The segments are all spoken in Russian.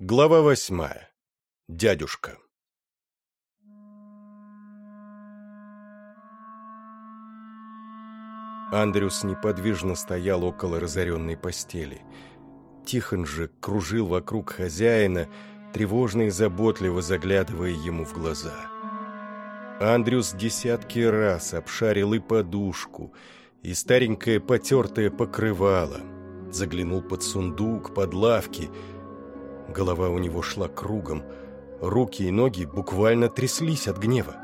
Глава восьмая. Дядюшка. Андрюс неподвижно стоял около разоренной постели. Тихон же кружил вокруг хозяина, тревожно и заботливо заглядывая ему в глаза. Андрюс десятки раз обшарил и подушку, и старенькое потертое покрывало, заглянул под сундук, под лавки — Голова у него шла кругом, руки и ноги буквально тряслись от гнева.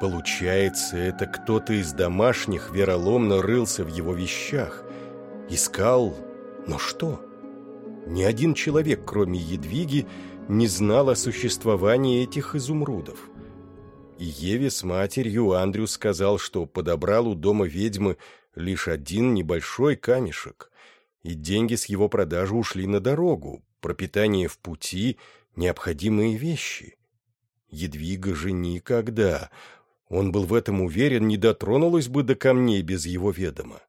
Получается, это кто-то из домашних вероломно рылся в его вещах. Искал... Но что? Ни один человек, кроме Едвиги, не знал о существовании этих изумрудов. И Еве с матерью Андрю сказал, что подобрал у дома ведьмы лишь один небольшой камешек, и деньги с его продажи ушли на дорогу, пропитание в пути, необходимые вещи. Едвига же никогда, он был в этом уверен, не дотронулась бы до камней без его ведома.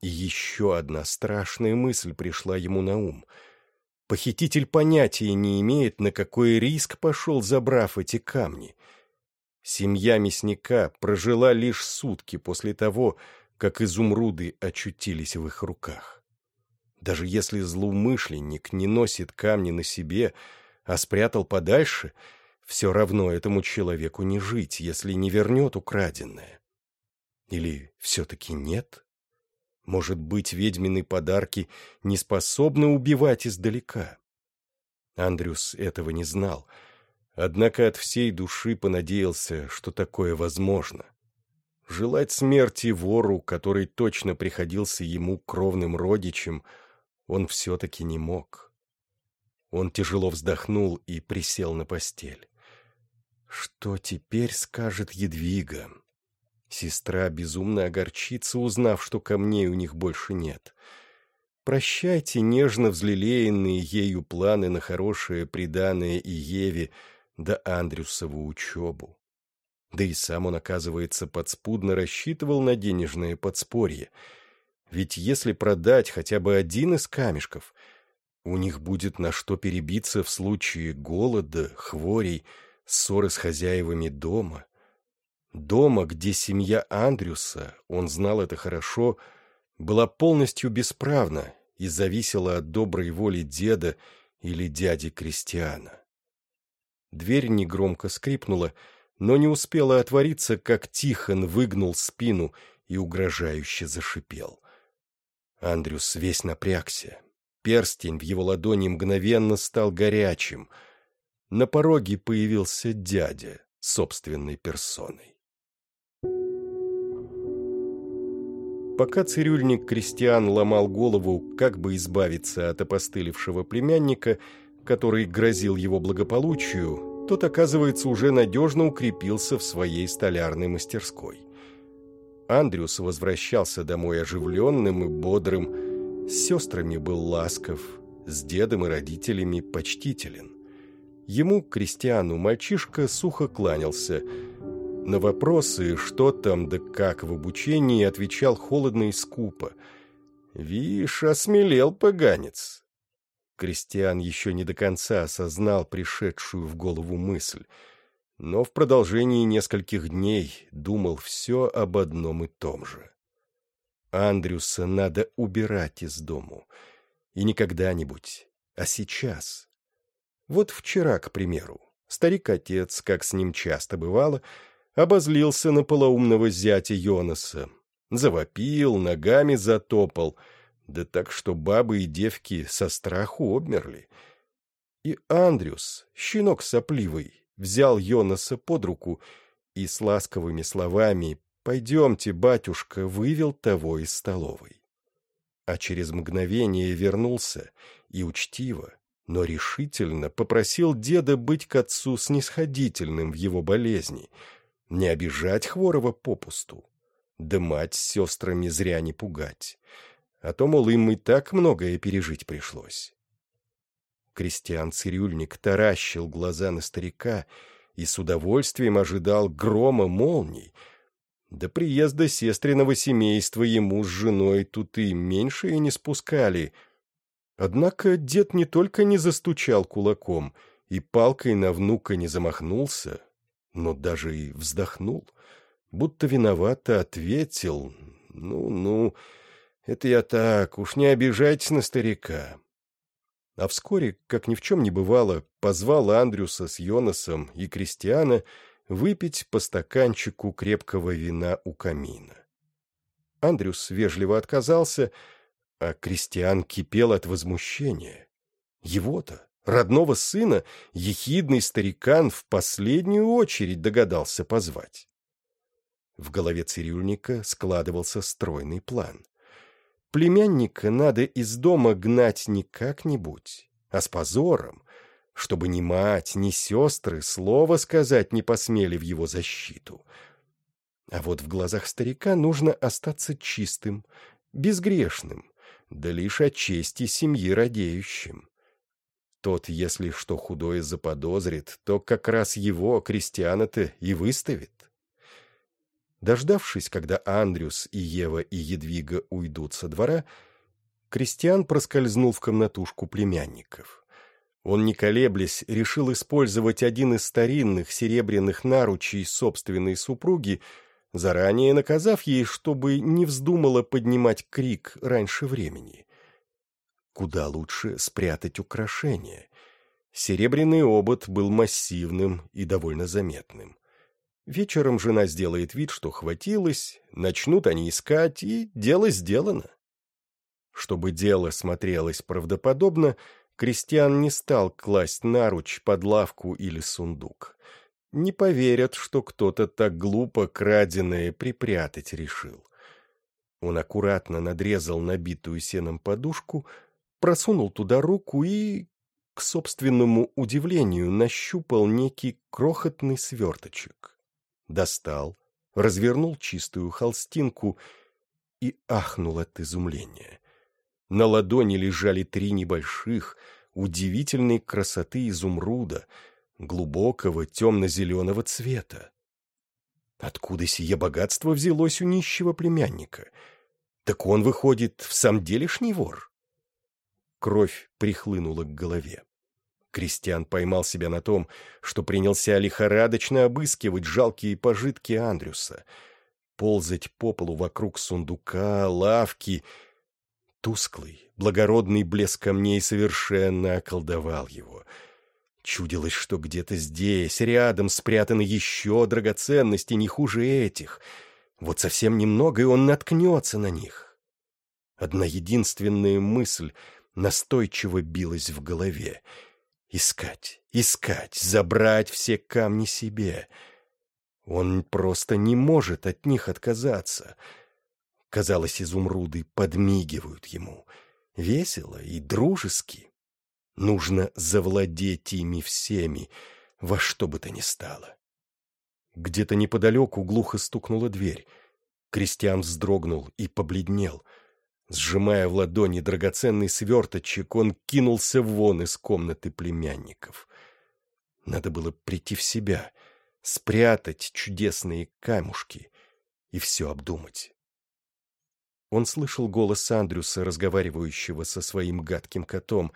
И еще одна страшная мысль пришла ему на ум. Похититель понятия не имеет, на какой риск пошел, забрав эти камни. Семья мясника прожила лишь сутки после того, как изумруды очутились в их руках. Даже если злоумышленник не носит камни на себе, а спрятал подальше, все равно этому человеку не жить, если не вернет украденное. Или все-таки нет? Может быть, ведьмины подарки не способны убивать издалека? Андрюс этого не знал, однако от всей души понадеялся, что такое возможно. Желать смерти вору, который точно приходился ему кровным родичем — он все-таки не мог. Он тяжело вздохнул и присел на постель. Что теперь скажет Едвига? Сестра безумно огорчится, узнав, что камней у них больше нет. Прощайте нежно взлелеянные ею планы на хорошее приданное и Еве да Андрюсову учебу. Да и сам он, оказывается, подспудно рассчитывал на денежное подспорье — ведь если продать хотя бы один из камешков, у них будет на что перебиться в случае голода, хворей, ссоры с хозяевами дома. Дома, где семья Андрюса, он знал это хорошо, была полностью бесправна и зависела от доброй воли деда или дяди Кристиана. Дверь негромко скрипнула, но не успела отвориться, как Тихон выгнул спину и угрожающе зашипел. Андрюс весь напрягся. Перстень в его ладони мгновенно стал горячим. На пороге появился дядя собственной персоной. Пока цирюльник Кристиан ломал голову, как бы избавиться от опостылевшего племянника, который грозил его благополучию, тот, оказывается, уже надежно укрепился в своей столярной мастерской. Андрюс возвращался домой оживленным и бодрым, с сестрами был ласков, с дедом и родителями почтителен. Ему, крестьяну, мальчишка сухо кланялся. На вопросы, что там да как в обучении, отвечал холодно и скупо. «Вишь, осмелел поганец!» Крестьян еще не до конца осознал пришедшую в голову мысль — но в продолжении нескольких дней думал все об одном и том же. Андрюса надо убирать из дому. И не когда-нибудь, а сейчас. Вот вчера, к примеру, старик-отец, как с ним часто бывало, обозлился на полоумного зятя Йонаса, завопил, ногами затопал, да так, что бабы и девки со страху обмерли. И Андрюс, щенок сопливый, взял Йонаса под руку и с ласковыми словами «Пойдемте, батюшка», вывел того из столовой. А через мгновение вернулся и учтиво, но решительно попросил деда быть к отцу снисходительным в его болезни, не обижать хворого попусту, да мать с сестрами зря не пугать, а то, мол, им и так многое пережить пришлось. Крестьян-цирюльник таращил глаза на старика и с удовольствием ожидал грома молний. До приезда сестриного семейства ему с женой тут и меньше и не спускали. Однако дед не только не застучал кулаком и палкой на внука не замахнулся, но даже и вздохнул, будто виновато ответил «Ну-ну, это я так, уж не обижайтесь на старика». А вскоре, как ни в чем не бывало, позвал Андрюса с Йонасом и Кристиана выпить по стаканчику крепкого вина у камина. Андрюс вежливо отказался, а Кристиан кипел от возмущения. Его-то, родного сына, ехидный старикан в последнюю очередь догадался позвать. В голове цирюльника складывался стройный план. Племянника надо из дома гнать не как-нибудь, а с позором, чтобы ни мать, ни сестры слова сказать не посмели в его защиту. А вот в глазах старика нужно остаться чистым, безгрешным, да лишь о чести семьи радеющим. Тот, если что худое заподозрит, то как раз его, крестьяна-то, и выставит. Дождавшись, когда Андрюс и Ева и Едвига уйдут со двора, Кристиан проскользнул в комнатушку племянников. Он, не колеблясь, решил использовать один из старинных серебряных наручей собственной супруги, заранее наказав ей, чтобы не вздумала поднимать крик раньше времени. Куда лучше спрятать украшение. Серебряный обод был массивным и довольно заметным. Вечером жена сделает вид, что хватилась, начнут они искать, и дело сделано. Чтобы дело смотрелось правдоподобно, Кристиан не стал класть наруч под лавку или сундук. Не поверят, что кто-то так глупо краденое припрятать решил. Он аккуратно надрезал набитую сеном подушку, просунул туда руку и, к собственному удивлению, нащупал некий крохотный сверточек достал, развернул чистую холстинку и ахнул от изумления. На ладони лежали три небольших, удивительной красоты изумруда, глубокого темно-зеленого цвета. Откуда сие богатство взялось у нищего племянника? Так он, выходит, в самом делешний вор? Кровь прихлынула к голове. Кристиан поймал себя на том, что принялся лихорадочно обыскивать жалкие пожитки Андрюса. Ползать по полу вокруг сундука, лавки. Тусклый, благородный блеск камней совершенно околдовал его. Чудилось, что где-то здесь, рядом, спрятаны еще драгоценности не хуже этих. Вот совсем немного, и он наткнется на них. Одна единственная мысль настойчиво билась в голове — Искать, искать, забрать все камни себе. Он просто не может от них отказаться. Казалось, изумруды подмигивают ему. Весело и дружески. Нужно завладеть ими всеми, во что бы то ни стало. Где-то неподалеку глухо стукнула дверь. Кристиан вздрогнул и побледнел — Сжимая в ладони драгоценный сверточек, он кинулся вон из комнаты племянников. Надо было прийти в себя, спрятать чудесные камушки и все обдумать. Он слышал голос Андрюса, разговаривающего со своим гадким котом,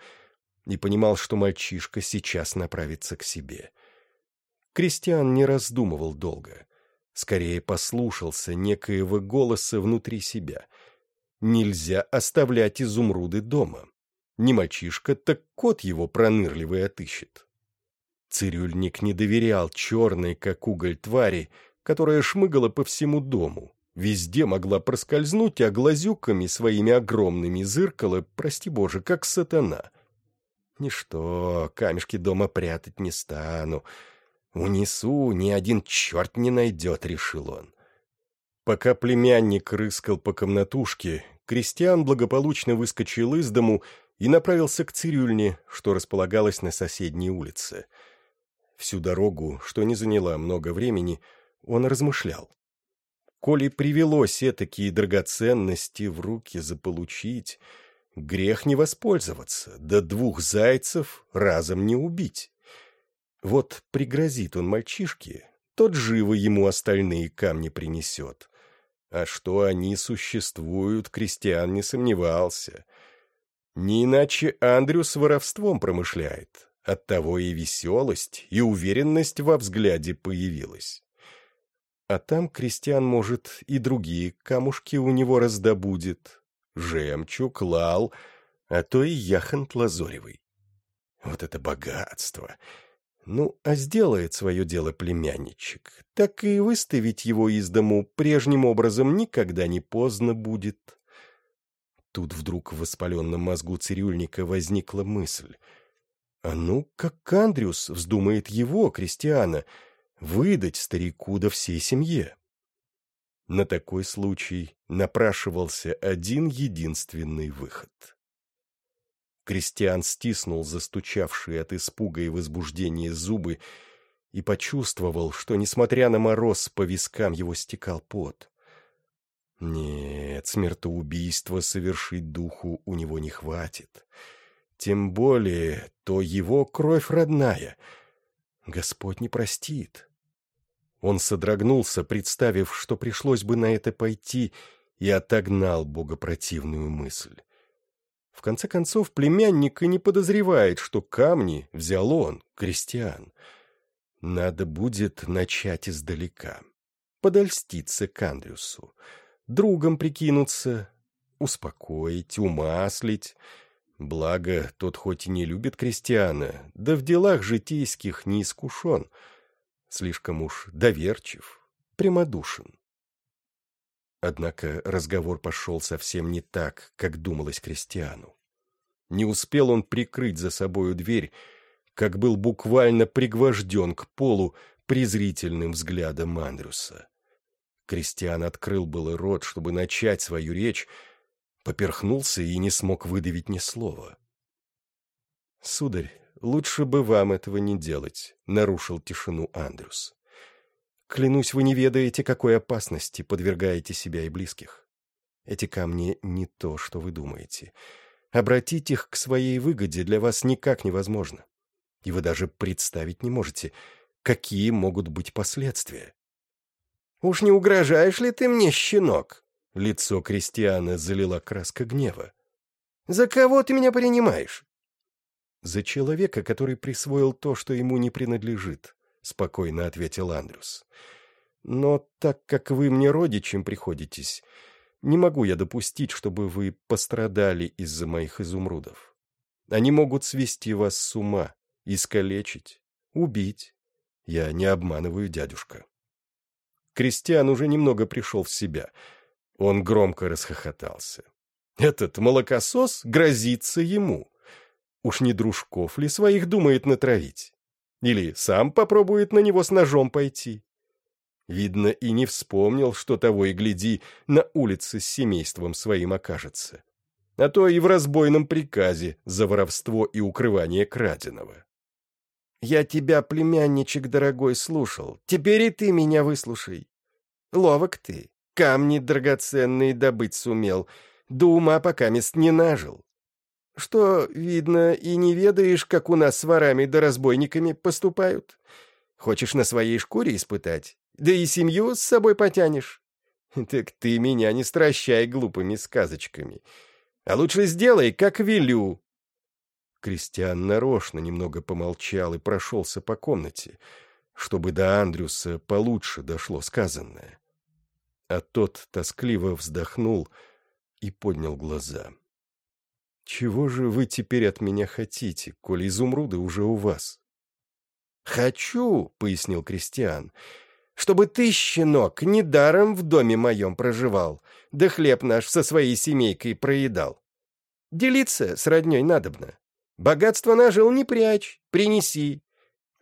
и понимал, что мальчишка сейчас направится к себе. Кристиан не раздумывал долго, скорее послушался некоего голоса внутри себя — Нельзя оставлять изумруды дома. Не мальчишка, так кот его пронырливый отыщет. Цирюльник не доверял черной, как уголь твари, которая шмыгала по всему дому. Везде могла проскользнуть, а глазюками своими огромными зыркала, прости боже, как сатана. Ничто, камешки дома прятать не стану. Унесу, ни один черт не найдет, решил он. Пока племянник рыскал по комнатушке, Кристиан благополучно выскочил из дому и направился к цирюльне, что располагалась на соседней улице. Всю дорогу, что не заняла много времени, он размышлял. Коли привелось такие драгоценности в руки заполучить, грех не воспользоваться, да двух зайцев разом не убить. Вот пригрозит он мальчишке, тот живо ему остальные камни принесет. А что они существуют, крестьян не сомневался. Не иначе Андрю с воровством промышляет. Оттого и веселость, и уверенность во взгляде появилась. А там крестьян, может, и другие камушки у него раздобудет. Жемчуг, лал, а то и яхонт лазоревый. Вот это богатство! Ну, а сделает свое дело племянничек, так и выставить его из дому прежним образом никогда не поздно будет. Тут вдруг в воспаленном мозгу цирюльника возникла мысль. А ну, как Андрюс вздумает его, крестьяна, выдать старику да всей семье? На такой случай напрашивался один единственный выход — Кристиан стиснул застучавшие от испуга и возбуждения зубы и почувствовал, что, несмотря на мороз, по вискам его стекал пот. Нет, смертоубийство совершить духу у него не хватит. Тем более, то его кровь родная. Господь не простит. Он содрогнулся, представив, что пришлось бы на это пойти, и отогнал богопротивную мысль. В конце концов, племянник и не подозревает, что камни взял он, крестьян. Надо будет начать издалека. Подольститься к Андрюсу. Другом прикинуться, успокоить, умаслить. Благо, тот хоть и не любит крестьяна, да в делах житейских не искушен. Слишком уж доверчив, прямодушен. Однако разговор пошел совсем не так, как думалось крестьяну. Не успел он прикрыть за собою дверь, как был буквально пригвожден к полу презрительным взглядом Андрюса. Кристиан открыл было рот, чтобы начать свою речь, поперхнулся и не смог выдавить ни слова. «Сударь, лучше бы вам этого не делать», — нарушил тишину Андрюс. Клянусь, вы не ведаете, какой опасности подвергаете себя и близких. Эти камни не то, что вы думаете. Обратить их к своей выгоде для вас никак невозможно. И вы даже представить не можете, какие могут быть последствия. «Уж не угрожаешь ли ты мне, щенок?» Лицо Кристиана залила краска гнева. «За кого ты меня принимаешь?» «За человека, который присвоил то, что ему не принадлежит», — спокойно ответил Андрюс. «Но так как вы мне родичем приходитесь, не могу я допустить, чтобы вы пострадали из-за моих изумрудов. Они могут свести вас с ума, искалечить, убить. Я не обманываю дядюшка». Кристиан уже немного пришел в себя. Он громко расхохотался. «Этот молокосос грозится ему. Уж не дружков ли своих думает натравить?» Или сам попробует на него с ножом пойти. Видно, и не вспомнил, что того и гляди, на улице с семейством своим окажется. А то и в разбойном приказе за воровство и укрывание краденого. «Я тебя, племянничек дорогой, слушал. Теперь и ты меня выслушай. Ловок ты, камни драгоценные добыть сумел, до ума пока не нажил. Что, видно, и не ведаешь, как у нас с ворами да разбойниками поступают? Хочешь на своей шкуре испытать? Да и семью с собой потянешь? Так ты меня не стращай глупыми сказочками. А лучше сделай, как велю. Кристиан нарочно немного помолчал и прошелся по комнате, чтобы до Андрюса получше дошло сказанное. А тот тоскливо вздохнул и поднял глаза. — «Чего же вы теперь от меня хотите, коли изумруды уже у вас?» «Хочу», — пояснил Кристиан, — «чтобы ты, щенок, недаром в доме моем проживал, да хлеб наш со своей семейкой проедал. Делиться с родней надобно. Богатство нажил не прячь, принеси.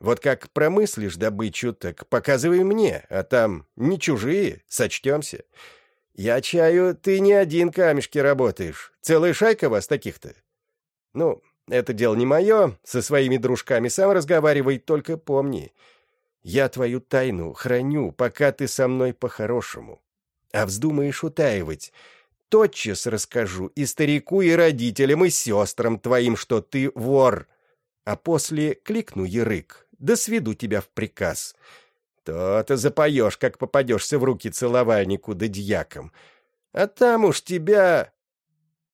Вот как промыслишь добычу, так показывай мне, а там не чужие, сочтемся. «Я чаю, ты не один камешки работаешь. Целая шайка вас таких-то». «Ну, это дело не мое. Со своими дружками сам разговаривай, только помни. Я твою тайну храню, пока ты со мной по-хорошему. А вздумаешь утаивать, тотчас расскажу и старику, и родителям, и сестрам твоим, что ты вор. А после кликну ярык, да сведу тебя в приказ». То-то запоешь, как попадешься в руки целовальнику да дьякам. А там уж тебя...»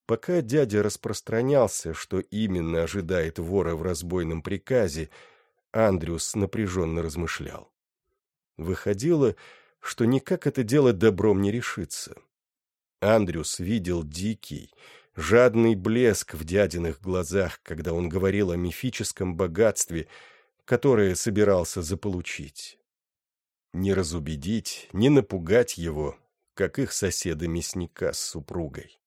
Пока дядя распространялся, что именно ожидает вора в разбойном приказе, Андрюс напряженно размышлял. Выходило, что никак это дело добром не решится. Андрюс видел дикий, жадный блеск в дядиных глазах, когда он говорил о мифическом богатстве, которое собирался заполучить. Не разубедить, не напугать его, как их соседа-мясника с супругой.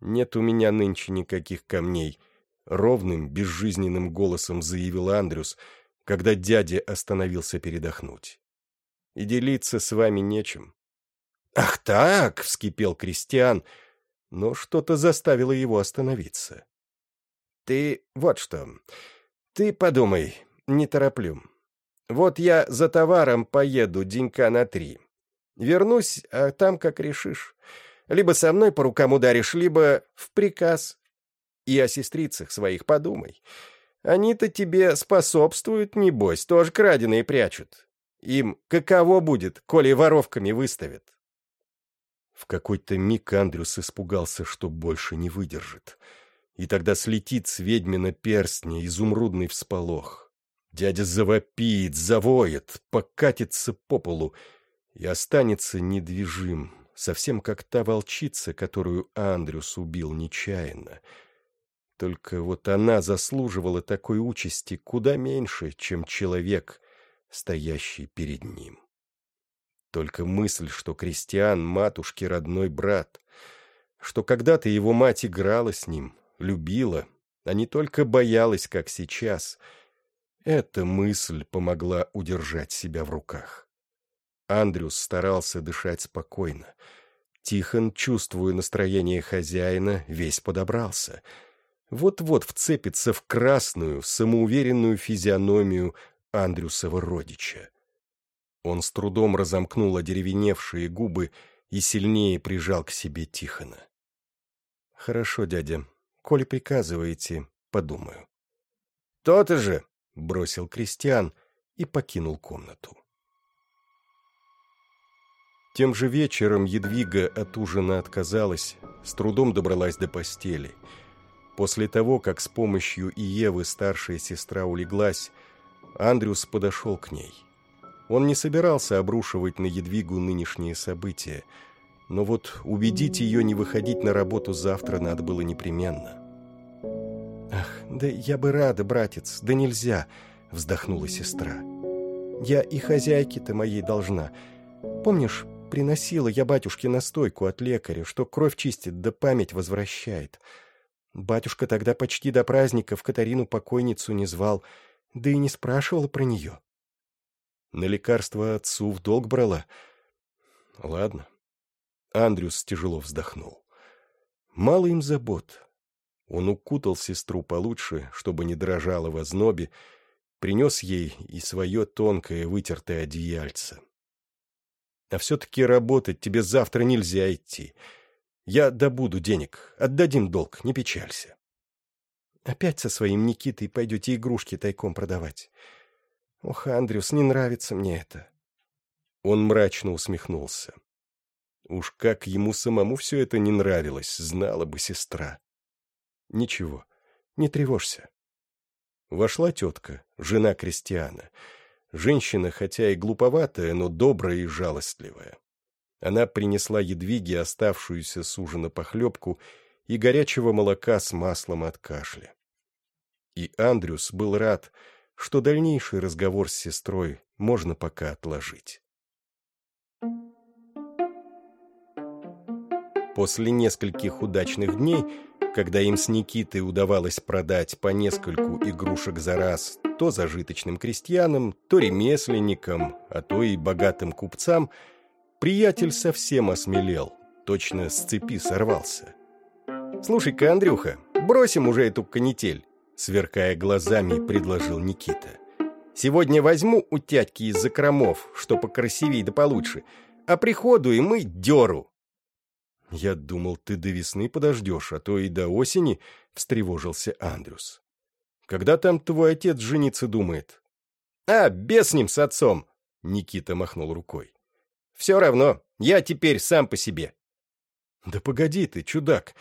«Нет у меня нынче никаких камней», — ровным, безжизненным голосом заявил Андрюс, когда дядя остановился передохнуть. «И делиться с вами нечем». «Ах так!» — вскипел Кристиан, но что-то заставило его остановиться. «Ты вот что. Ты подумай, не тороплю. Вот я за товаром поеду денька на три. Вернусь, а там как решишь. Либо со мной по рукам ударишь, либо в приказ. И о сестрицах своих подумай. Они-то тебе способствуют, небось, тоже краденые прячут. Им каково будет, коли воровками выставят? В какой-то миг Андрюс испугался, что больше не выдержит. И тогда слетит с ведьмина перстня изумрудный всполох. Дядя завопит, завоет, покатится по полу и останется недвижим, совсем как та волчица, которую Андрюс убил нечаянно. Только вот она заслуживала такой участи куда меньше, чем человек, стоящий перед ним. Только мысль, что крестьян матушки родной брат, что когда-то его мать играла с ним, любила, а не только боялась, как сейчас, эта мысль помогла удержать себя в руках. Андрюс старался дышать спокойно. Тихон, чувствуя настроение хозяина, весь подобрался. Вот-вот вцепится в красную, самоуверенную физиономию Андрюсова родича. Он с трудом разомкнул одеревеневшие губы и сильнее прижал к себе Тихона. «Хорошо, дядя. Коли приказываете, подумаю». «То-то же!» — бросил Кристиан и покинул комнату. Тем же вечером Едвига от ужина отказалась, с трудом добралась до постели. После того, как с помощью Иевы старшая сестра улеглась, Андрюс подошел к ней. Он не собирался обрушивать на Едвигу нынешние события, но вот убедить ее не выходить на работу завтра надо было непременно. «Ах, да я бы рада, братец, да нельзя!» — вздохнула сестра. «Я и хозяйке-то моей должна. Помнишь, приносила я батюшке настойку от лекаря, что кровь чистит да память возвращает. Батюшка тогда почти до праздников Катарину покойницу не звал, да и не спрашивал про нее. На лекарство отцу в долг брала. Ладно. Андрюс тяжело вздохнул. Мало им забот. Он укутал сестру получше, чтобы не дрожала в ознобе, принес ей и свое тонкое вытертое одеяльце. А все-таки работать тебе завтра нельзя идти. Я добуду денег, отдадим долг, не печалься. Опять со своим Никитой пойдете игрушки тайком продавать. Ох, Андрюс, не нравится мне это. Он мрачно усмехнулся. Уж как ему самому все это не нравилось, знала бы сестра. Ничего, не тревожься. Вошла тетка, жена крестьяна, Женщина, хотя и глуповатая, но добрая и жалостливая. Она принесла едвиге оставшуюся с ужина похлебку и горячего молока с маслом от кашля. И Андрюс был рад, что дальнейший разговор с сестрой можно пока отложить. После нескольких удачных дней когда им с Никитой удавалось продать по нескольку игрушек за раз то зажиточным крестьянам, то ремесленникам, а то и богатым купцам, приятель совсем осмелел, точно с цепи сорвался. «Слушай-ка, Андрюха, бросим уже эту канитель», сверкая глазами, предложил Никита. «Сегодня возьму у тятьки из закромов, что покрасивее да получше, а приходу и мы деру». «Я думал, ты до весны подождешь, а то и до осени», — встревожился Андрюс. «Когда там твой отец жениться думает?» «А, без ним, с отцом!» — Никита махнул рукой. «Все равно, я теперь сам по себе». «Да погоди ты, чудак,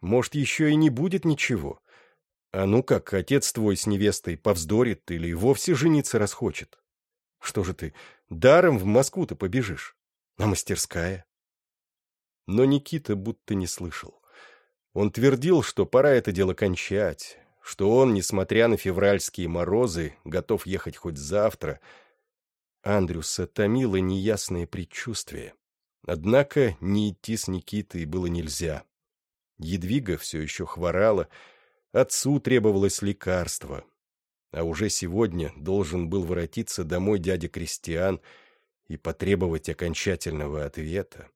Может, еще и не будет ничего. А ну как, отец твой с невестой повздорит или вовсе жениться расхочет. Что же ты, даром в Москву-то побежишь? А мастерская? Но Никита будто не слышал. Он твердил, что пора это дело кончать, что он, несмотря на февральские морозы, готов ехать хоть завтра. Андрюса томило неясное предчувствие. Однако не идти с Никитой было нельзя. Едвига все еще хворала, отцу требовалось лекарство. А уже сегодня должен был воротиться домой дядя Кристиан и потребовать окончательного ответа.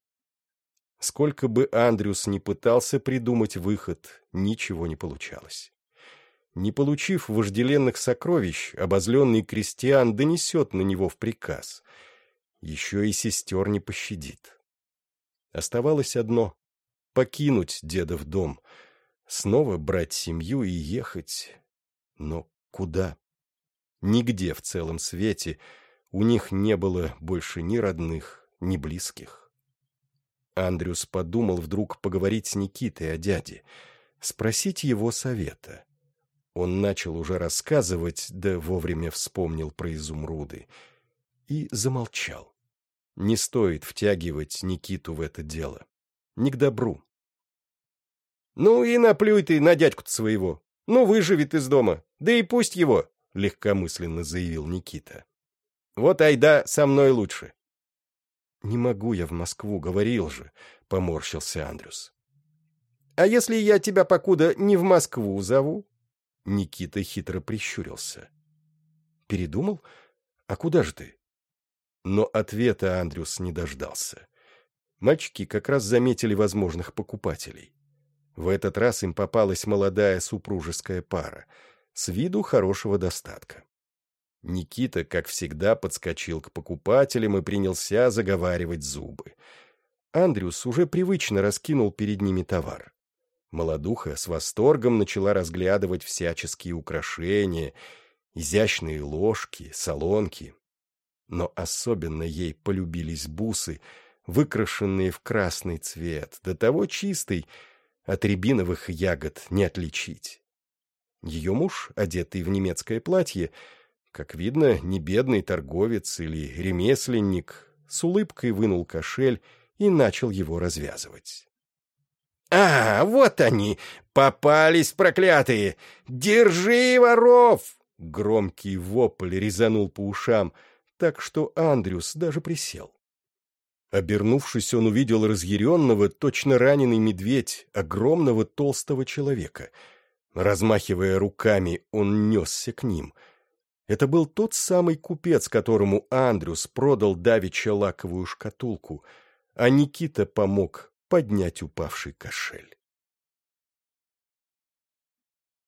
Сколько бы Андрюс ни пытался придумать выход, ничего не получалось. Не получив вожделенных сокровищ, обозленный крестьян донесет на него в приказ. Еще и сестер не пощадит. Оставалось одно — покинуть деда в дом, снова брать семью и ехать. Но куда? Нигде в целом свете у них не было больше ни родных, ни близких. Андрюс подумал вдруг поговорить с Никитой о дяде, спросить его совета. Он начал уже рассказывать, да вовремя вспомнил про изумруды. И замолчал. Не стоит втягивать Никиту в это дело. Не к добру. «Ну и наплюй ты на дядьку-то своего. Ну, выживет из дома. Да и пусть его», — легкомысленно заявил Никита. «Вот айда со мной лучше. «Не могу я в Москву, говорил же», — поморщился Андрюс. «А если я тебя покуда не в Москву зову?» Никита хитро прищурился. «Передумал? А куда же ты?» Но ответа Андрюс не дождался. Мальчики как раз заметили возможных покупателей. В этот раз им попалась молодая супружеская пара, с виду хорошего достатка. Никита, как всегда, подскочил к покупателям и принялся заговаривать зубы. Андрюс уже привычно раскинул перед ними товар. Молодуха с восторгом начала разглядывать всяческие украшения, изящные ложки, солонки. Но особенно ей полюбились бусы, выкрашенные в красный цвет, до того чистый, от рябиновых ягод не отличить. Ее муж, одетый в немецкое платье, как видно, не бедный торговец или ремесленник с улыбкой вынул кошель и начал его развязывать. «А, вот они! Попались, проклятые! Держи воров!» Громкий вопль резанул по ушам, так что Андрюс даже присел. Обернувшись, он увидел разъяренного, точно раненый медведь, огромного толстого человека. Размахивая руками, он несся к ним — это был тот самый купец, которому Андрюс продал давеча лаковую шкатулку, а Никита помог поднять упавший кошель.